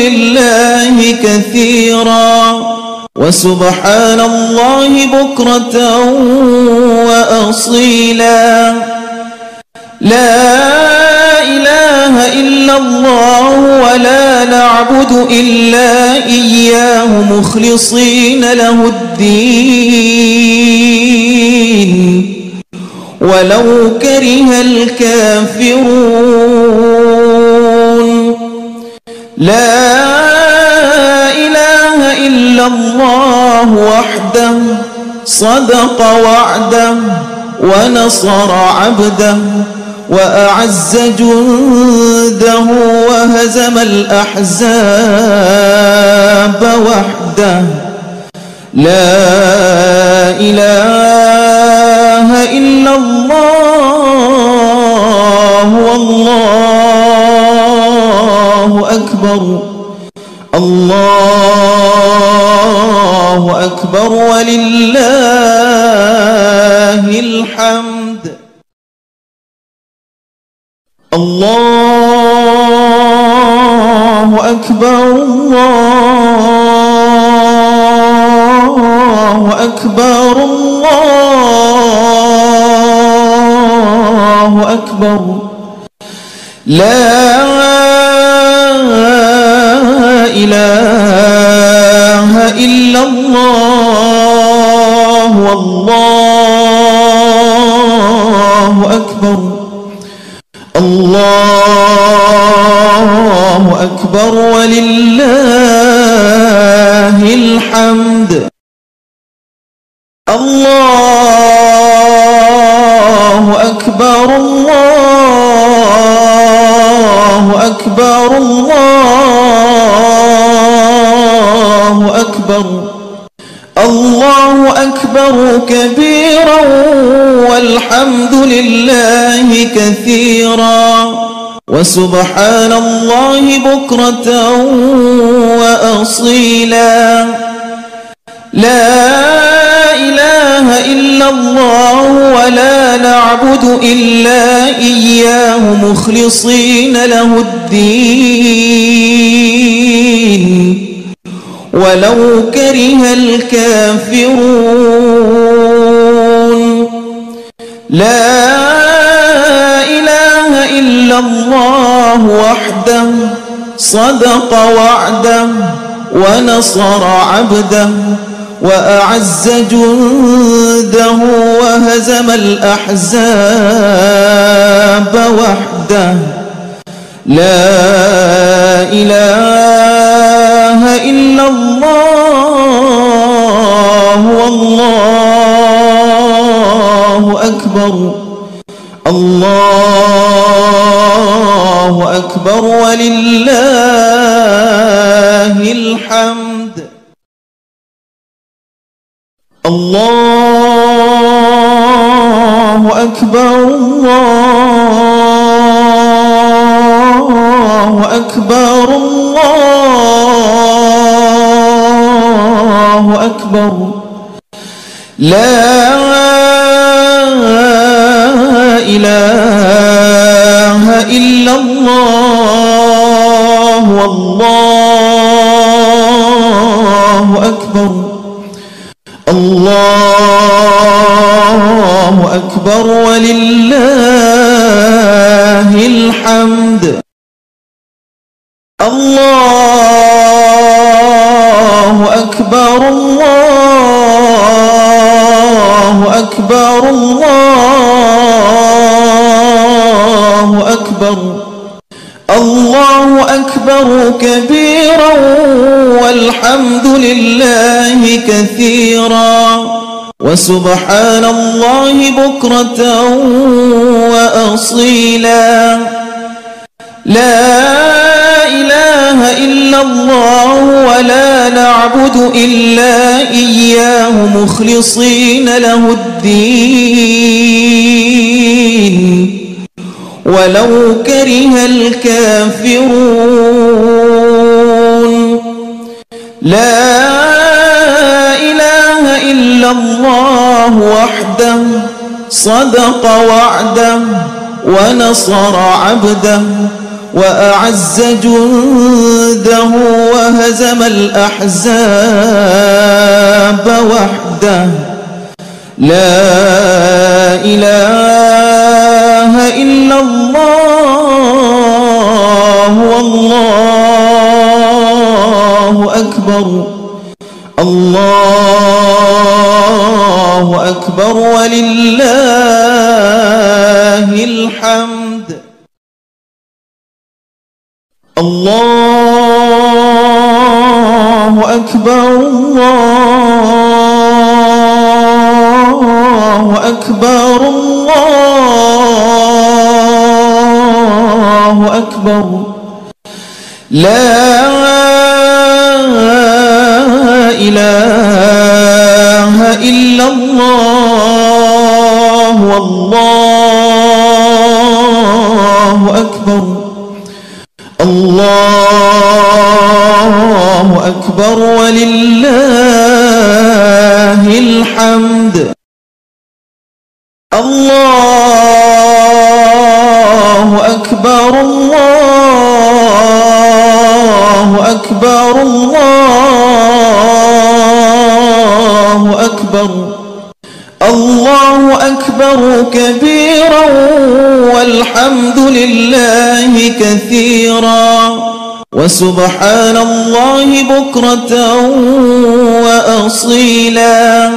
لله كثيرا وسبحان الله بكرة وأصيلا. لا إله إلا الله ولا نعبد إلا إياه مخلصين له الدين. ولو كره الكافرون لا إله إلا الله وحده صدق وعده ونصر عبده وأعز جنده وهزم الأحزاب وحده. لا إله إلا الله أكبر. الله أكبر ولله الحمد. الله أكبر الله أكبر الله أكبر. لا وسبحان الله بكرة وأصيلا. لا إله إلا الله ولا نعبد إلا إياه مخلصين له الدين. ولو كره الكافرون. لا إلا الله وحده صدق وعده ونصر عبده وأعز جنده وهزم الأحزاب وحده. لا إله إلا الله والله أكبر الله أكبر ولله الحمد. الله أكبر الله أكبر الله أكبر. لا إله إلا الله والله أكبر الله أكبر ولله الحمد الله وسبحان الله بكرة وأصيلا. لا إله إلا الله ولا نعبد إلا إياه مخلصين له الدين. ولو كره الكافرون. لا الله وحده صدق وعده ونصر عبده وأعز جنده وهزم الأحزاب وحده. لا إله إلا الله والله أكبر الله أكبر ولله الحمد. الله أكبر الله أكبر الله أكبر. لا إله إلا الله والله أكبر الله أكبر ولله الحمد الله أكبر كبيرا والحمد لله كثيرا وسبحان الله بكرة وأصيلا.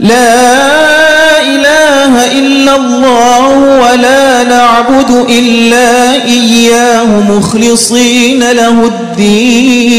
لا إله إلا الله ولا نعبد إلا إياه مخلصين له الدين.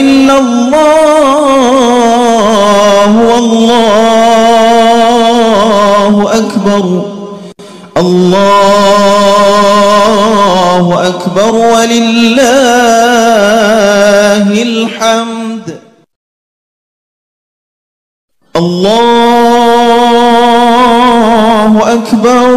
إلا الله والله أكبر. الله أكبر ولله الحمد. الله أكبر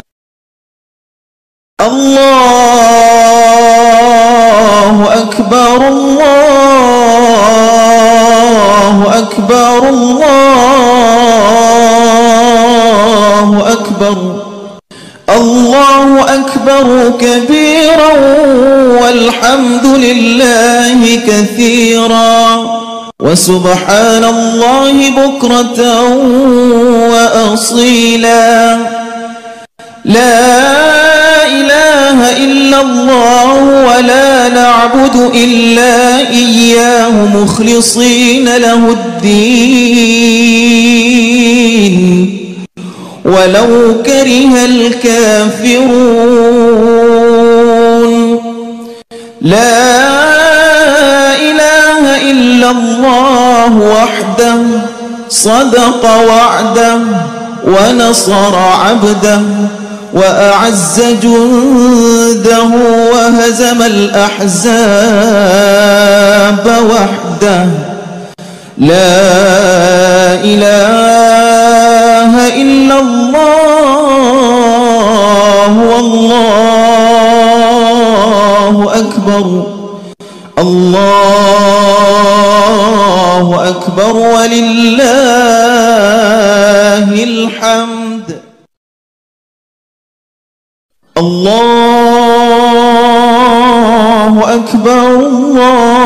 الله أكبر الله أكبر الله أكبر. الله أكبر كبيرا والحمد لله كثيرا. وسبحان الله بكرة وأصيلا. لا إله إلا الله ولا نعبد إلا إياه مخلصين له الدين. ولو كره الكافرون. لا إله إلا الله وحده صدق وعده ونصر عبده. وأعز جنده وهزم الأحزاب وحده. لا إله إلا الله والله أكبر. الله أكبر ولله الحمد. الله أكبر الله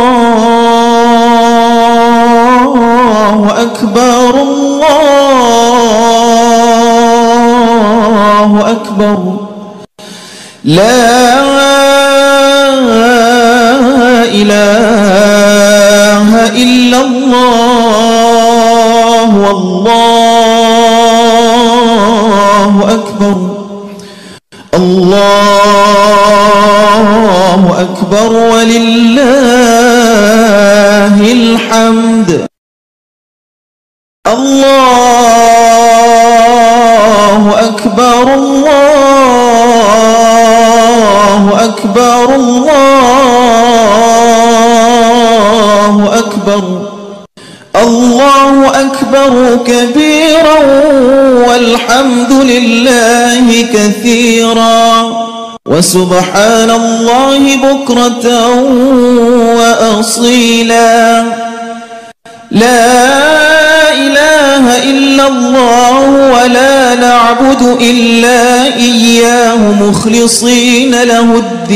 أكبر الله أكبر. لا إله إلا الله والله أكبر. الله أكبر ولله الحمد. الله أكبر الله أكبر الله أكبر. الله أكبر كبيرا والحمد لله كثيرا وسبحان الله بكرة وأصيلا. لا إله إلا الله ولا نعبد إلا إياه مخلصين له الدين.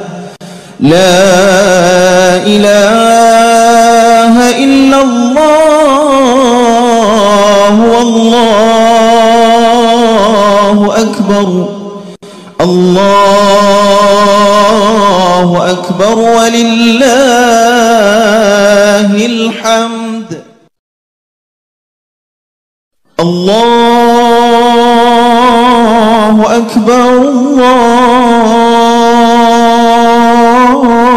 لا إله إلا الله والله أكبر الله أكبر ولله الحمد الله أكبر الله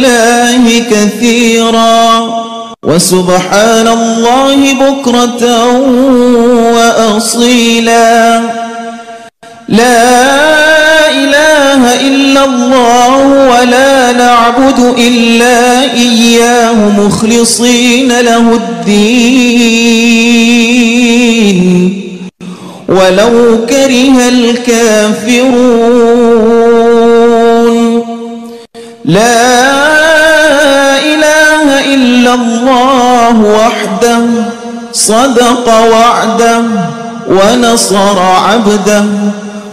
لله كثيرا وسبحان الله بكرة وأصيلا. لا إله إلا الله ولا نعبد إلا إياه مخلصين له الدين. ولو كره الكافرون لا إله إلا الله وحده صدق وعده ونصر عبده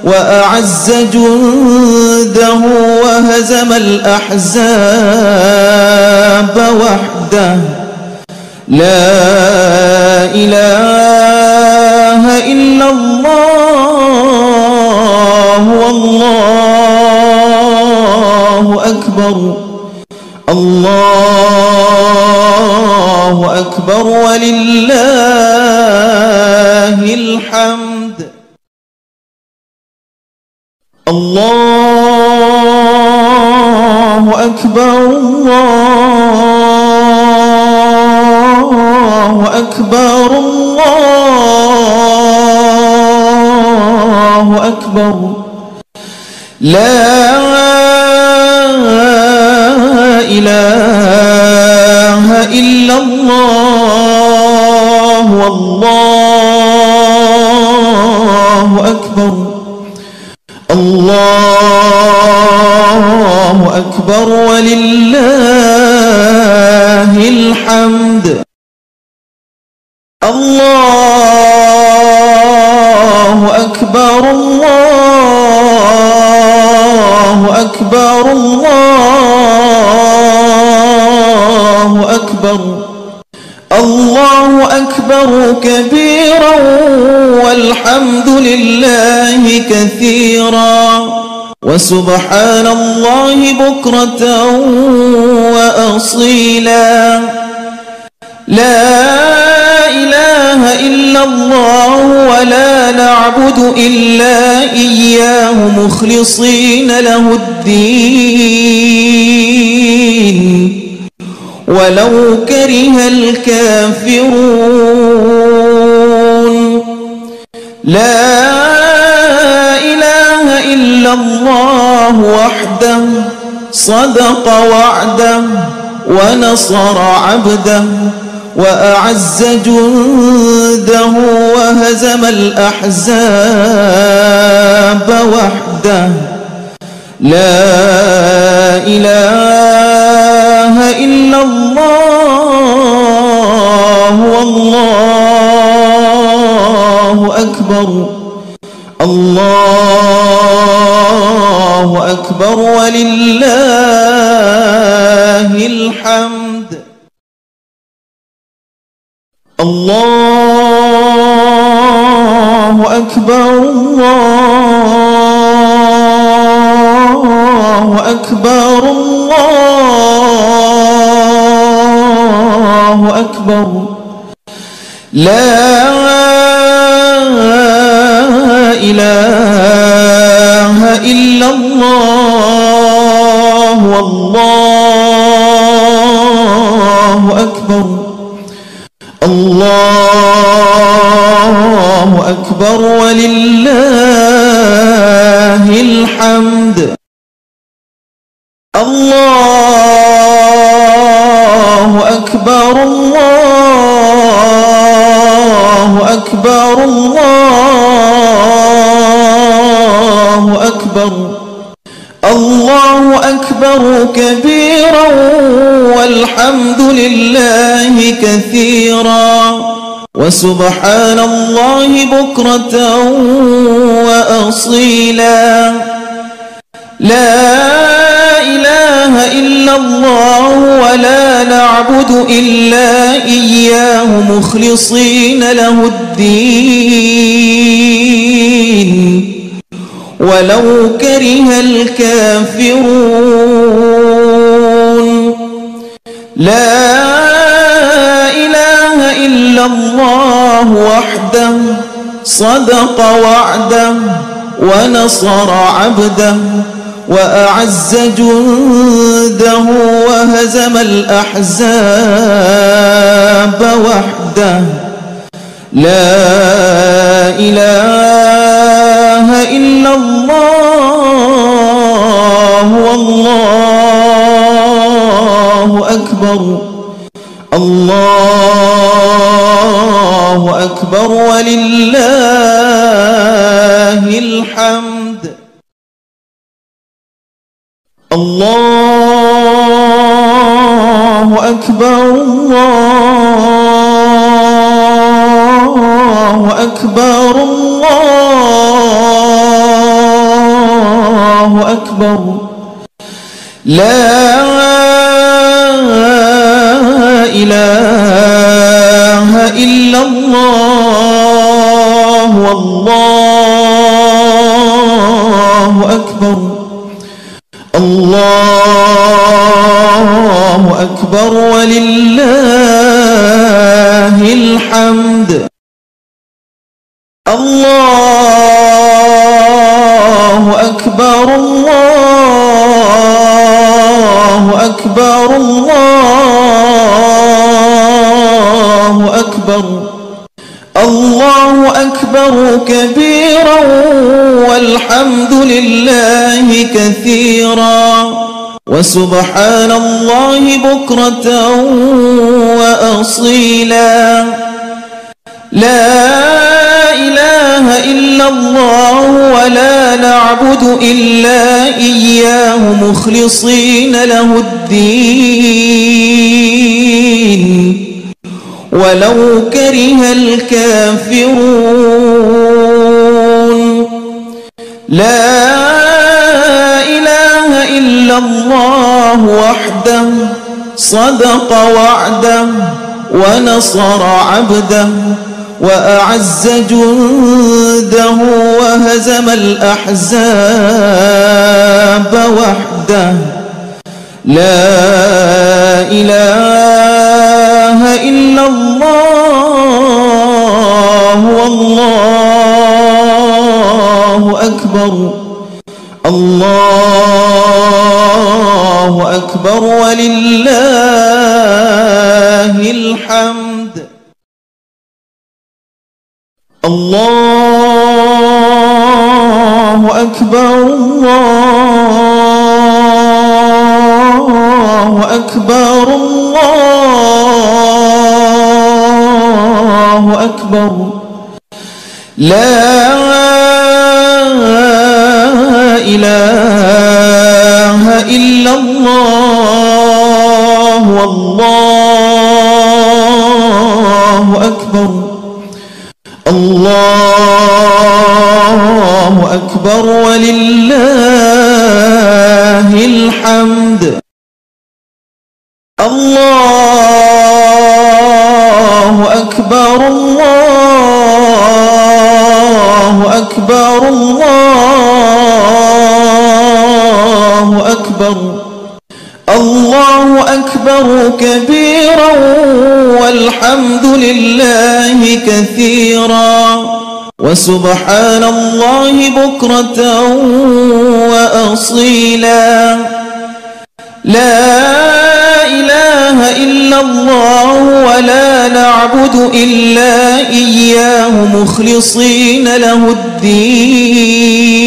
وأعز جنده وهزم الأحزاب وحده. لا إله إلا الله والله أكبر. الله أكبر ولله الحمد. الله أكبر. الله أكبر. الله أكبر. لا كثيرا وسبحان الله بكرة وأصيلا. لا إله إلا الله ولا نعبد إلا إياه مخلصين له الدين. ولو كره الكافرون. لا الله وحده صدق وعده ونصر عبده وأعز جنده وهزم الأحزاب وحده. لا إله إلا الله والله أكبر الله أكبر ولله الحمد. الله وسبحان الله بكرة وأصيلا. لا إله إلا الله ولا نعبد إلا إياه مخلصين له الدين. ولو كره الكافرون. لا الله وحده صدق وعده ونصر عبده وأعز جنده وهزم الأحزاب وحده. لا إله كثيرا وسبحان الله بكرة وأصيلا. لا إله إلا الله ولا نعبد إلا إياه مخلصين له الدين. ولو كره الكافرون. لا الله وحده صدق وعده ونصر عبده وأعز جنده وهزم الأحزاب وحده. لا إله إلا الله والله أكبر الله أكبر ولله الحمد. الله أكبر الله أكبر الله أكبر. لا إله إلا الله والله أكبر الله أكبر ولله الحمد الله أكبر الله أكبر الله أكبر. الله أكبر كبيرا والحمد لله كثيرا. وسبحان الله بكرة وأصيلا. لا إله إلا الله ولا نعبد إلا إياه مخلصين له الدين.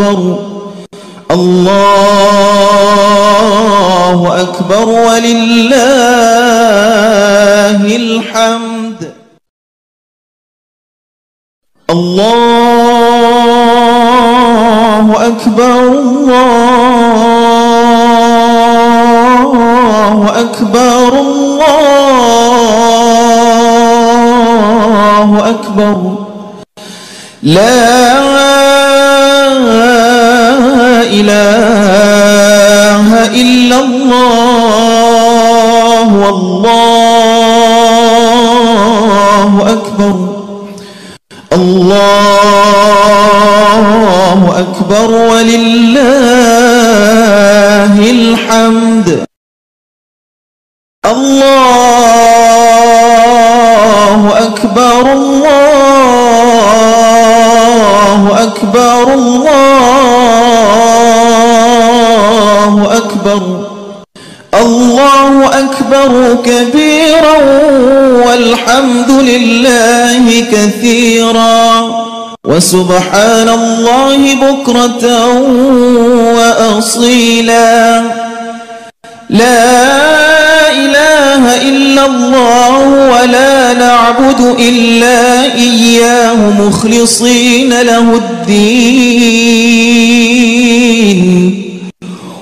أكبر. الله أكبر ولله الحمد. الله أكبر. الله أكبر. الله أكبر. لا أكبر كبيرا والحمد لله كثيرا وسبحان الله بكرة وأصيلا. لا إله إلا الله ولا نعبد إلا إياه مخلصين له الدين.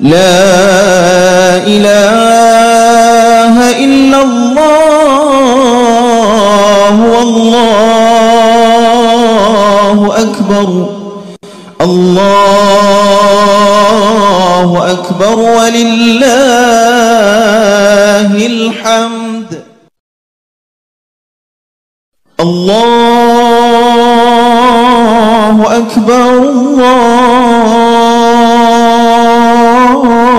لا إله إلا الله والله أكبر الله أكبر ولله الحمد الله أكبر الله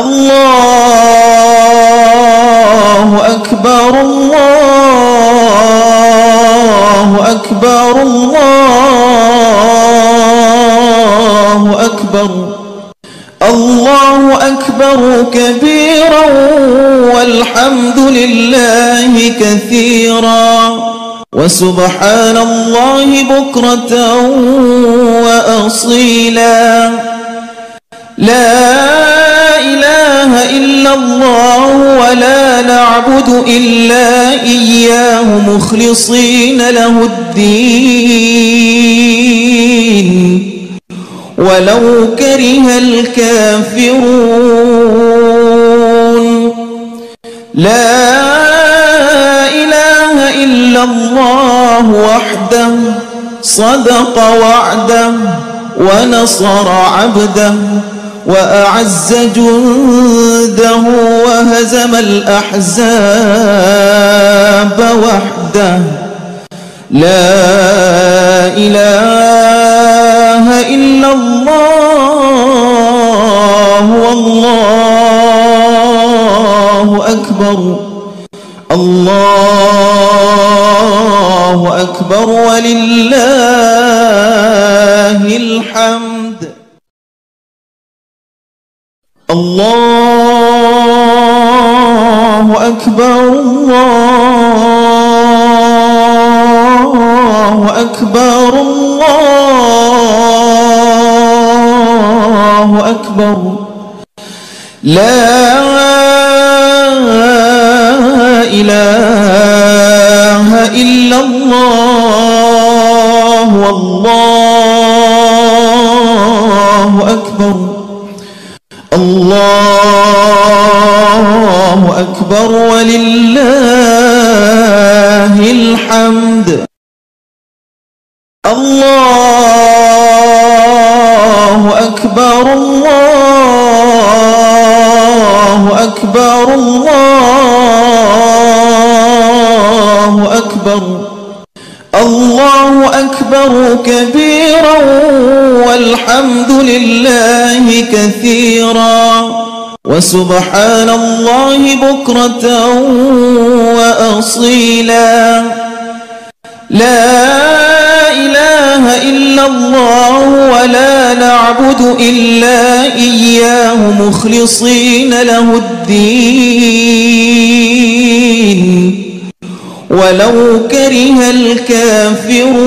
الله أكبر الله أكبر الله أكبر. الله أكبر كبيرا والحمد لله كثيرا. وسبحان الله بكرة وأصيلا. لا الله ولا نعبد إلا إياه مخلصين له الدين. ولو كره الكافرون. لا إله إلا الله وحده صدق وعده ونصر عبده وأعز جنده وهزم الأحزاب وحده. لا إله إلا الله والله أكبر. الله أكبر ولله الحمد. الله أكبر الله أكبر الله أكبر. لا إله إلا الله والله وسبحان الله بكرة وأصيلا. لا إله إلا الله ولا نعبد إلا إياه مخلصين له الدين. ولو كره الكافرون.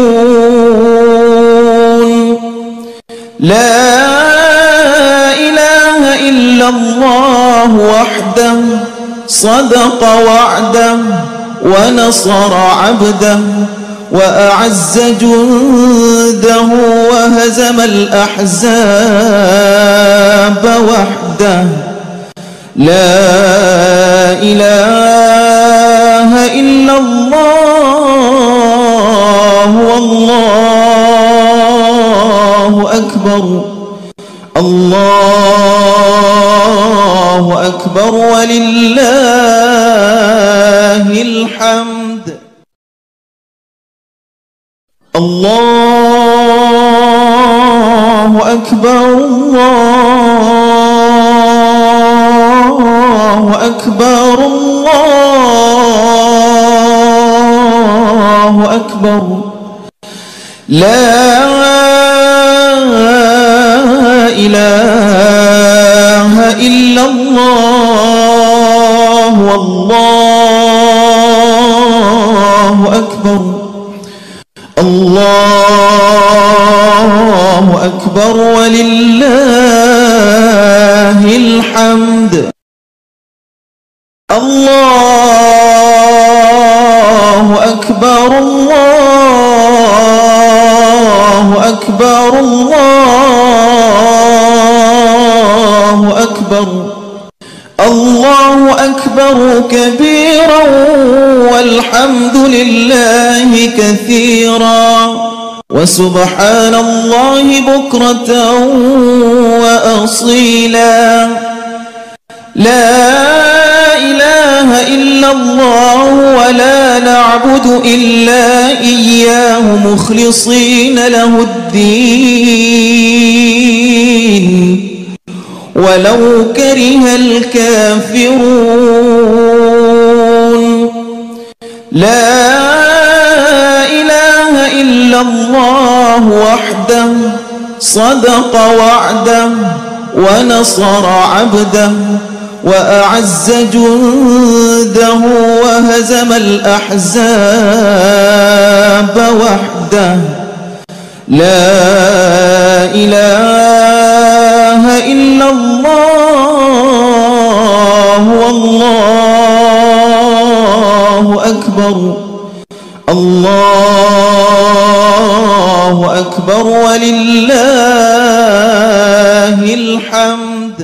لا إلا الله وحده صدق وعده ونصر عبده وأعز جنده وهزم الأحزاب وحده. لا إله إلا الله والله أكبر. الله أكبر ولله الحمد. الله أكبر الله أكبر الله أكبر. لا وسبحان الله بكرة وأصيلا. لا إله إلا الله ولا نعبد إلا إياه مخلصين له الدين. ولو كره الكافرون. لا الله وحده صدق وعده ونصر عبده وأعز جنده وهزم الأحزاب وحده. لا إله إلا الله والله أكبر الله أكبر ولله الحمد.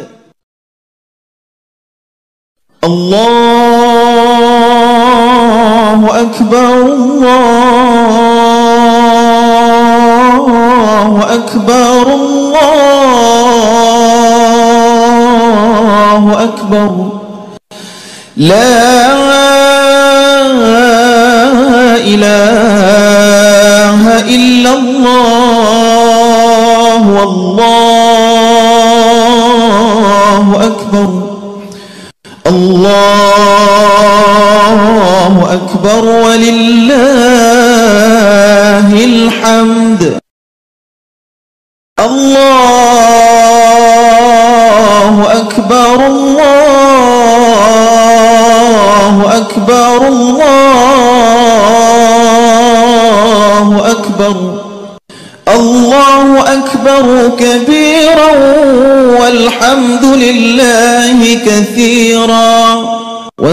الله أكبر الله أكبر الله أكبر. لا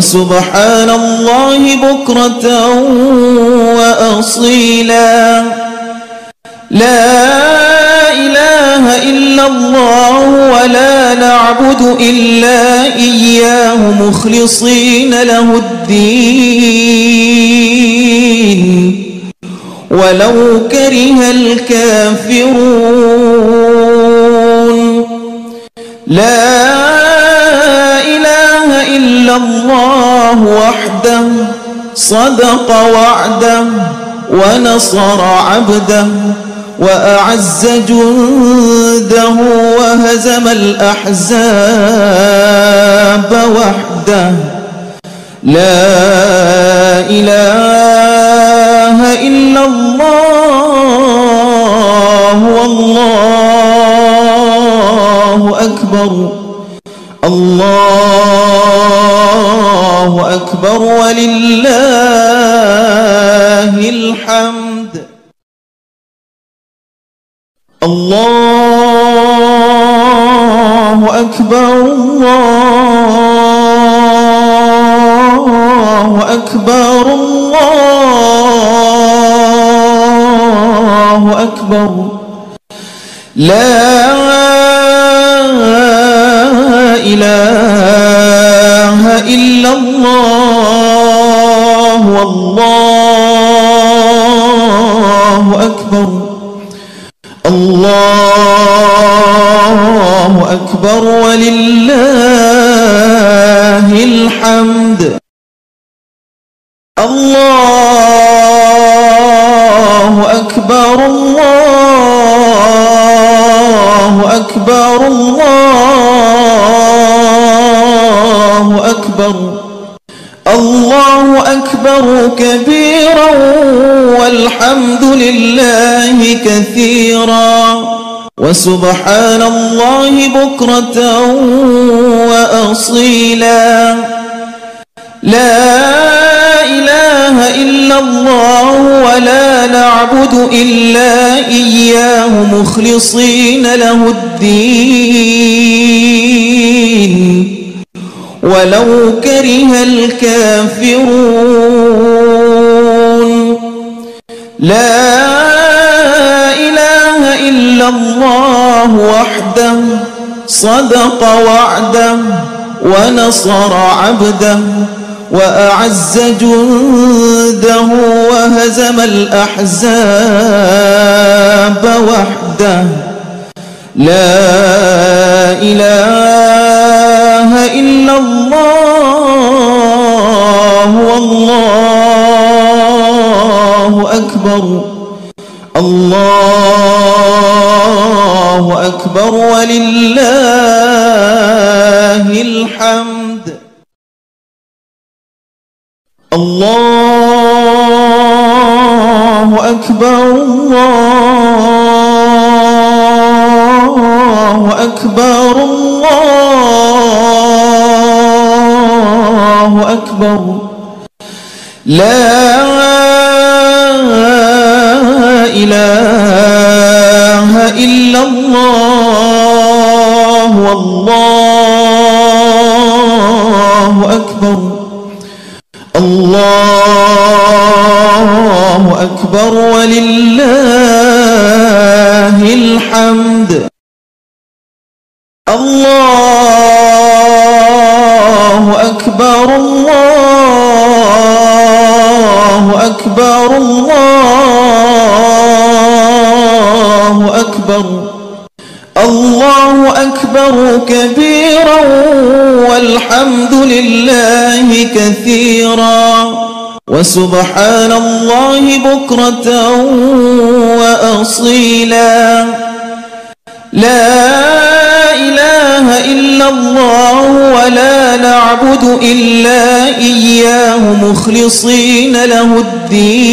وسبحان الله بكرة وأصيلا. لا إله إلا الله ولا نعبد إلا إياه مخلصين له الدين. ولو كره الكافرون. لا إلا الله وحده صدق وعده ونصر عبده وأعز جنده وهزم الأحزاب وحده. لا إله إلا الله والله أكبر. وسبحان الله بكرة وأصيلا. لا إله إلا الله ولا نعبد إلا إياه مخلصين له الدين. ولو كره الكافرون. لا الله وحده صدق وعده ونصر عبده وأعز جنده وهزم الأحزاب وحده. لا إله إلا الله والله أكبر الله أكبر ولله الحمد. الله أكبر الله أكبر الله أكبر. لا إله إلا الله والله أكبر الله أكبر ولله الحمد الله أكبر الله أكبر الله أكبر. الله أكبر كبيرا والحمد لله كثيرا. وسبحان الله بكرة وأصيلا. لا إله إلا الله ولا نعبد إلا إياه مخلصين له الدين.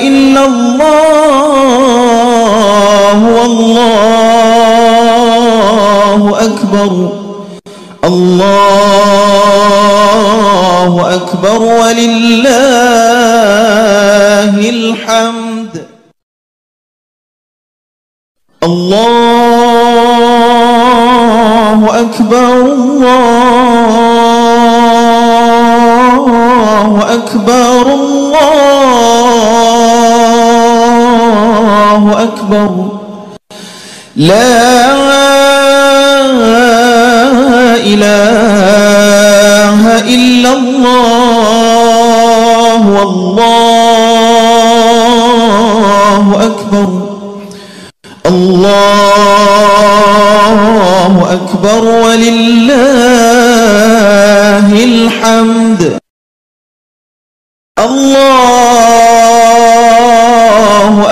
إلا الله والله أكبر. الله أكبر ولله الحمد. الله أكبر الله أكبر الله أكبر لا إله إلا الله والله أكبر الله أكبر ولله الحمد الله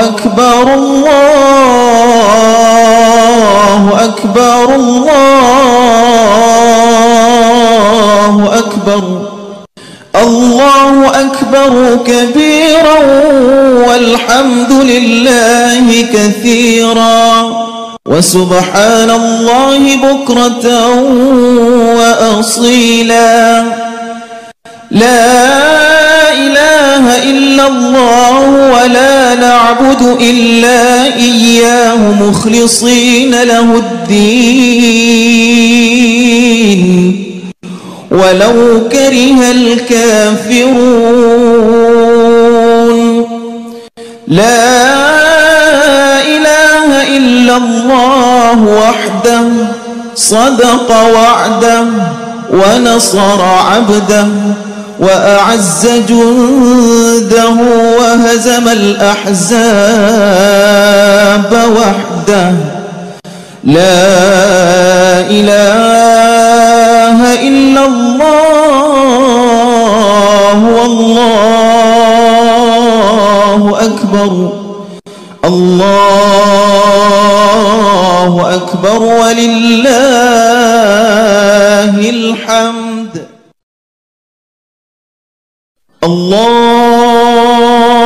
أكبر الله أكبر الله أكبر. الله أكبر كبيرا والحمد لله كثيرا. وسبحان الله بكرة وأصيلا. لا إله إلا الله ولا نعبد إلا إياه مخلصين له الدين. ولو كره الكافرون. لا إله إلا الله وحده صدق وعده ونصر عبده. وأعز جنده وهزم الأحزاب وحده. لا إله إلا الله والله أكبر. الله أكبر ولله الحمد. الله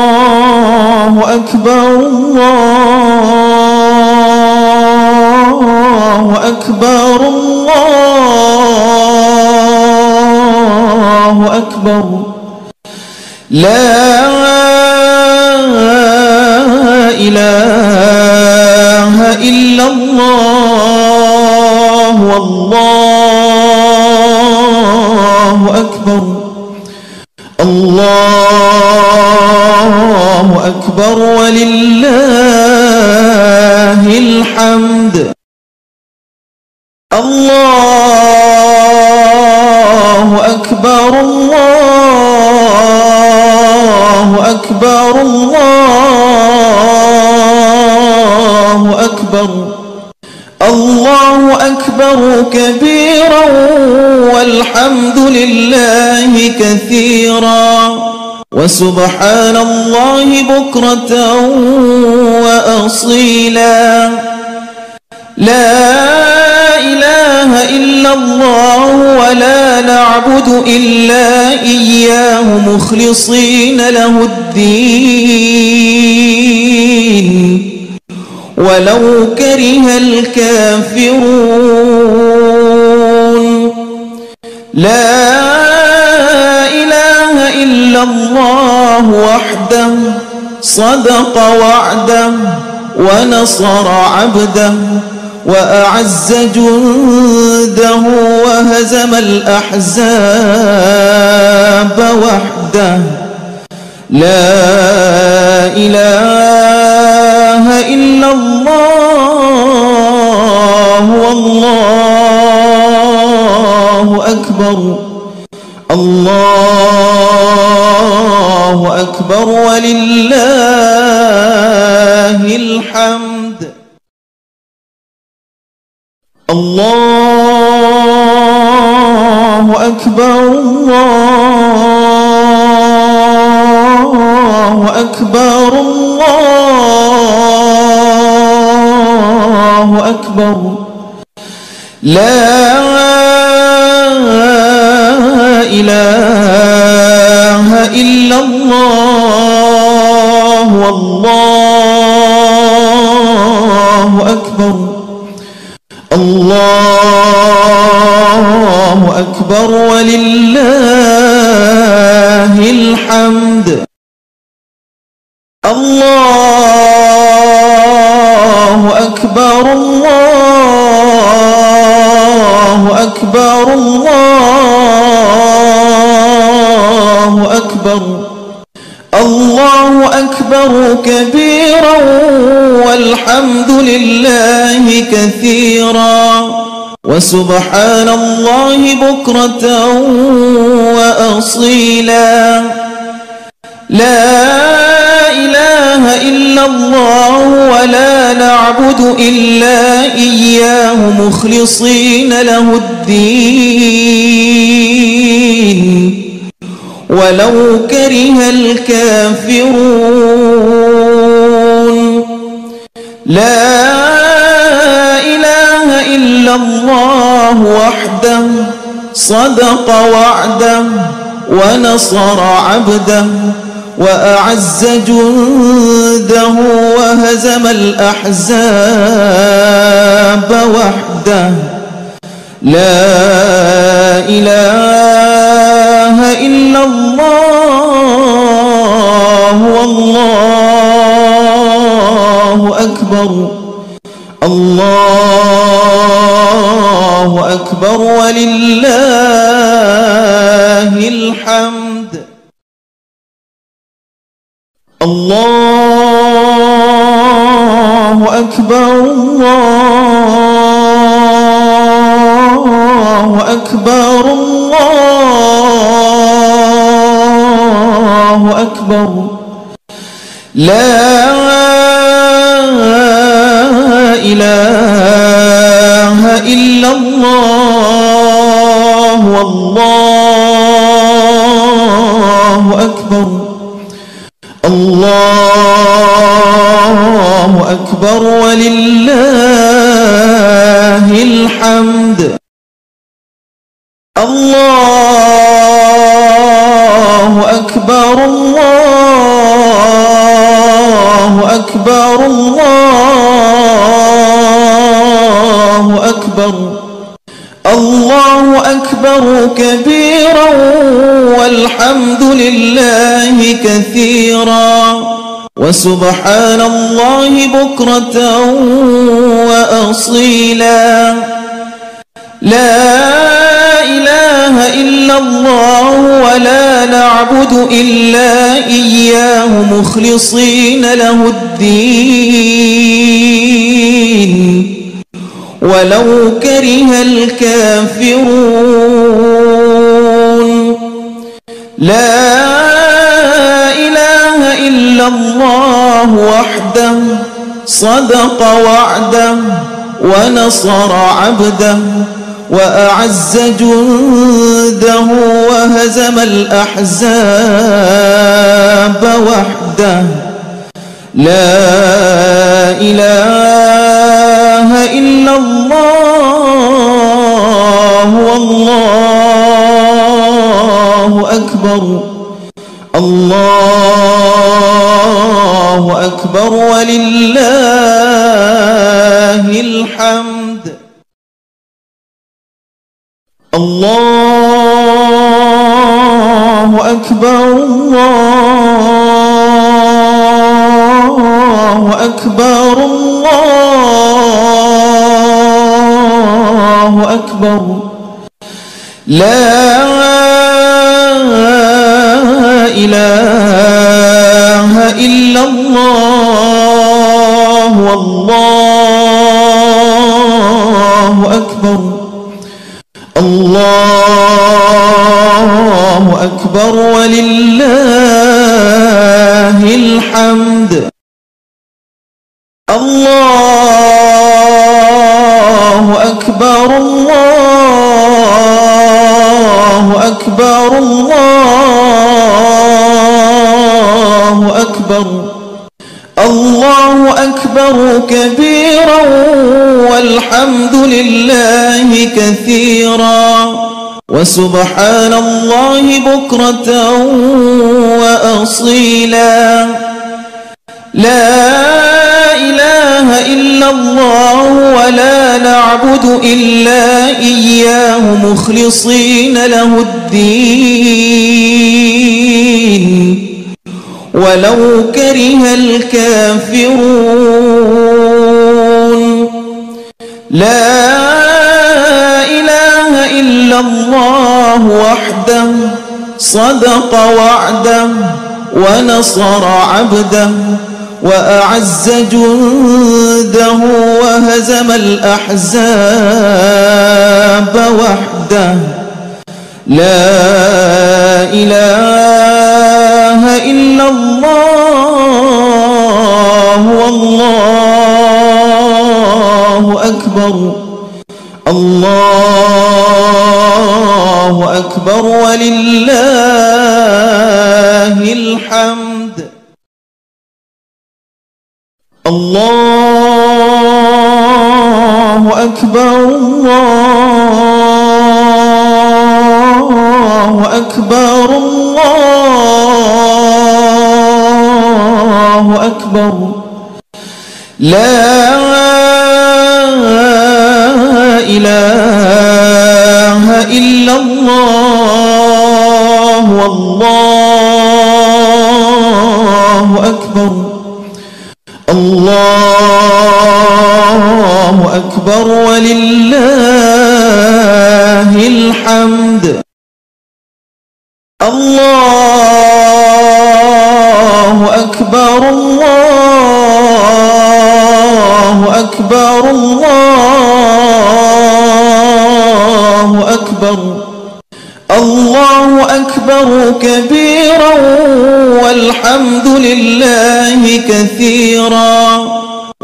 أكبر الله أكبر الله أكبر. لا إله إلا الله والله أكبر. الله أكبر ولله الحمد. الله أكبر الله أكبر الله أكبر. الله أكبر كبيرا والحمد لله كثيرا. وسبحان الله بكرة وأصيلا. لا إله إلا الله ولا نعبد إلا إياه مخلصين له الدين. ولو كره الكافرون. لا الله وحده صدق وعده ونصر عبده وأعز جنده وهزم الأحزاب وحده. لا إله إلا الله والله أكبر. الله أكبر ولله الحمد. الله أكبر الله أكبر الله أكبر. لا إله إلا الله والله أكبر الله أكبر كبيرا والحمد لله كثيرا وسبحان الله بكرة وأصيلا. لا إله إلا الله ولا نعبد إلا إياه مخلصين له الدين. ولو كره الكافرون لا إله إلا الله وحده صدق وعده ونصر عبده وأعز جنده وهزم الأحزاب وحده. لا إله إلا الله والله أكبر. الله أكبر ولله الحمد. الله أكبر الله أكبر الله الله أكبر. لا أكبر ولله الحمد. الله أكبر الله أكبر الله أكبر. الله أكبر كبيرا والحمد لله كثيرا. وسبحان الله بكرة وأصيلا. لا إله إلا الله ولا نعبد إلا إياه مخلصين له الدين. ولو كره الكافرون. لا إلا الله وحده صدق وعده ونصر عبده وأعز جنده وهزم الأحزاب وحده. لا إله إلا الله والله أكبر. الله أكبر ولله الحمد. الله أكبر الله أكبر الله أكبر. لا وسبحان الله بكرة وأصيلا. لا إله إلا الله ولا نعبد إلا إياه مخلصين له الدين. ولو كره الكافرون. لا الله وحده صدق وعده ونصر عبده وأعز جنده وهزم الأحزاب وحده. لا إله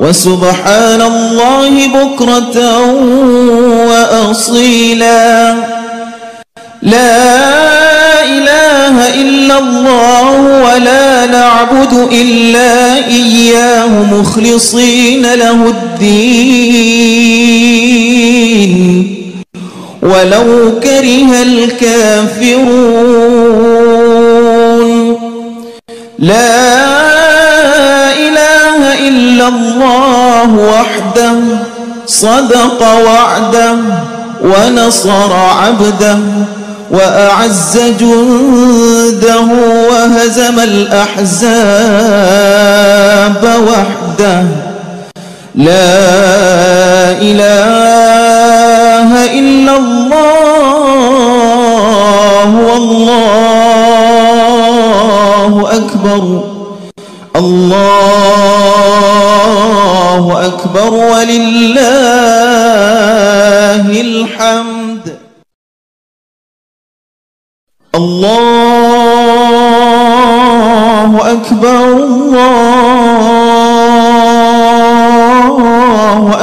وسبحان الله بكرة وأصيلا. لا إله إلا الله ولا نعبد إلا إياه مخلصين له الدين. ولو كره الكافرون. لا الله وحده صدق وعده ونصر عبده وأعز جنده وهزم الأحزاب وحده. لا إله إلا الله والله أكبر. الله أكبر ولله الحمد. الله أكبر الله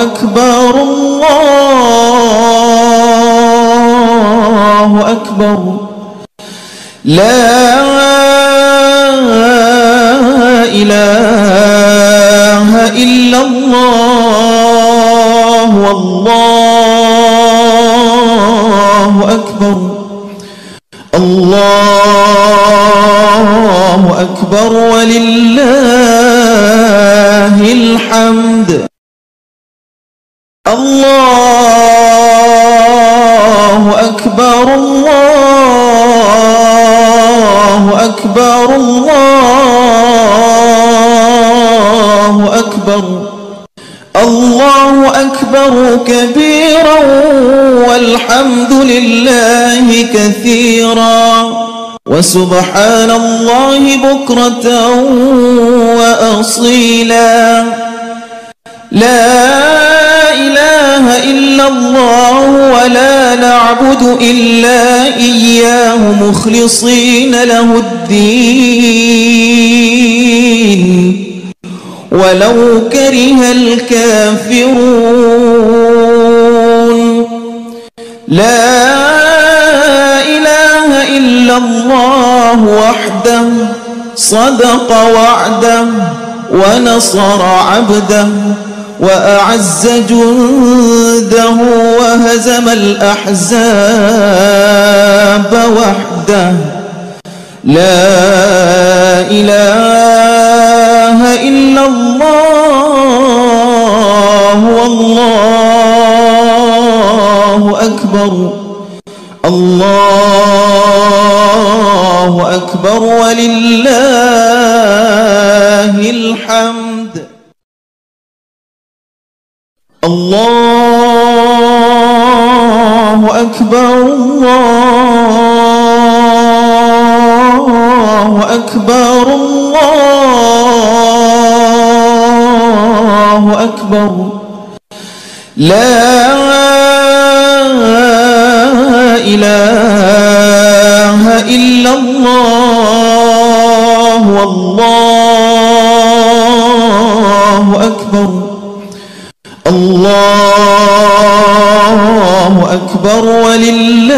أكبر الله أكبر. لا إله إلا الله والله أكبر الله أكبر ولله الحمد الله لله كثيرا وسبحان الله بكرة وأصيلا. لا إله إلا الله ولا نعبد إلا إياه مخلصين له الدين. ولو كره الكافرون لا إله إلا الله وحده صدق وعده ونصر عبده وأعز جنده وهزم الأحزاب وحده. لا إله إلا الله والله أكبر. الله أكبر ولله الحمد. الله أكبر الله أكبر الله أكبر. لا إله إلا الله والله أكبر الله أكبر ولله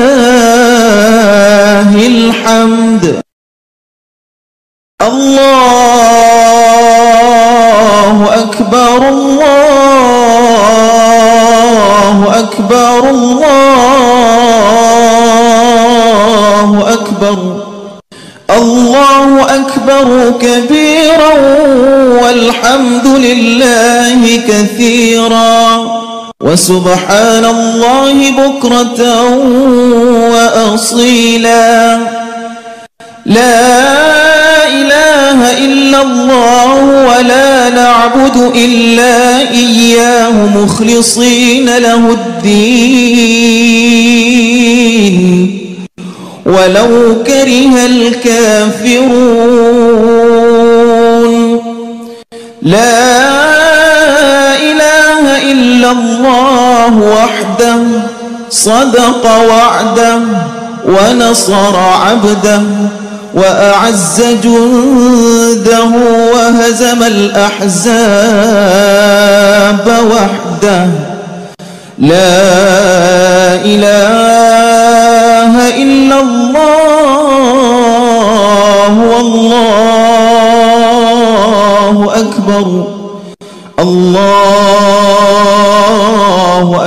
الحمد وسبحان الله بكرة وأصيلا. لا إله إلا الله ولا نعبد إلا إياه مخلصين له الدين. ولو كره الكافرون. لا الله وحده صدق وعده ونصر عبده وأعز جنده وهزم الأحزاب وحده. لا إله إلا الله والله أكبر. الله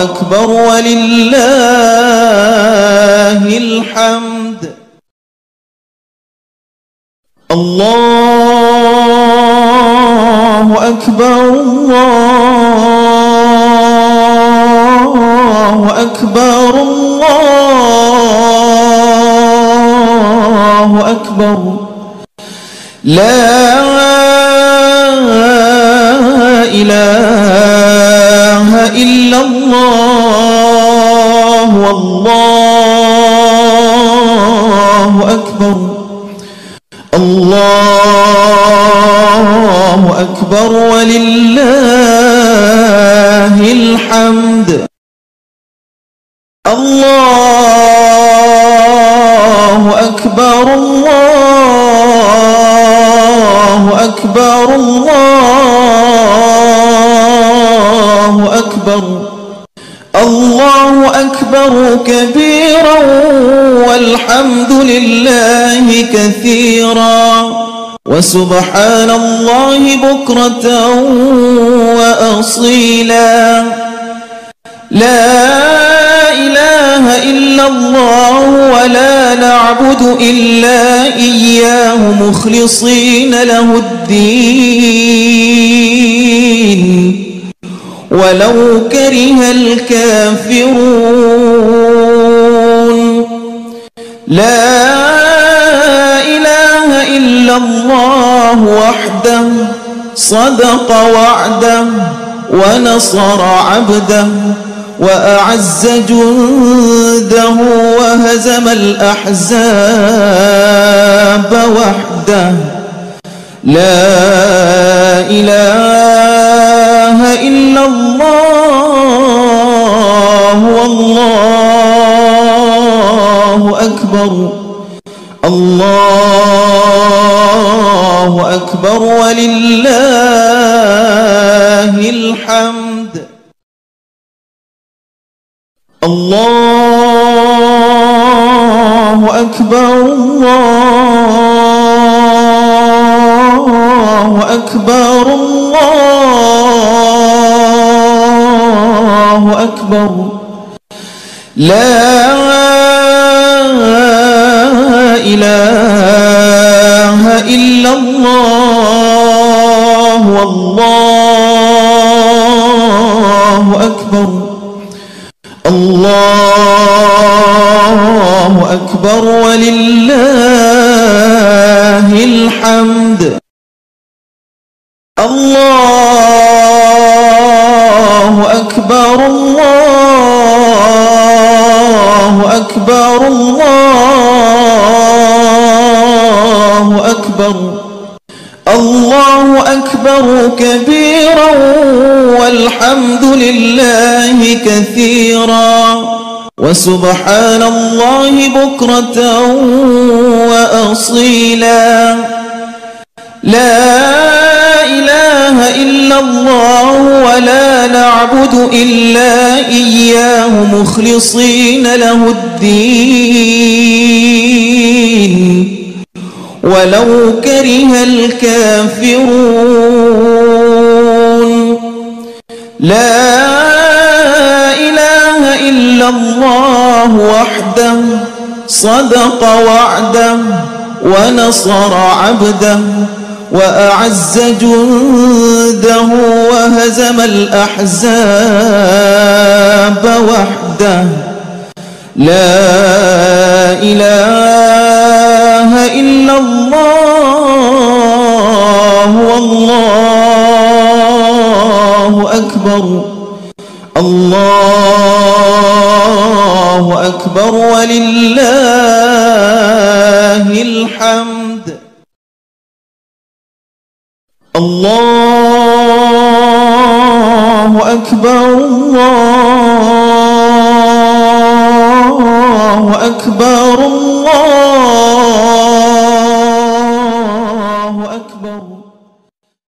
أكبر ولله الحمد. الله أكبر الله أكبر الله أكبر. لا إله إلا الله والله أكبر الله أكبر ولله الحمد الله أكبر الله أكبر الله أكبر. الله أكبر كبيرا والحمد لله كثيرا. وسبحان الله بكرة وأصيلا. لا إلا الله ولا نعبد إلا إياه مخلصين له الدين. ولو كره الكافرون. لا إله إلا الله وحده صدق وعده ونصر عبده وأعز جنده وهزم الأحزاب وحده. لا إله إلا الله والله أكبر. الله أكبر ولله الحمد. الله أكبر الله أكبر الله أكبر. لا إله إلا الله والله أكبر. الله أكبر ولله الحمد. الله والحمد لله كثيرا وسبحان الله بكرة وأصيلا. لا إله إلا الله ولا نعبد إلا إياه مخلصين له الدين. ولو كره الكافرون لا إله إلا الله وحده صدق وعده ونصر عبده وأعز جنده وهزم الأحزاب وحده. لا إله إلا الله والله أكبر. الله أكبر ولله الحمد. الله أكبر الله أكبر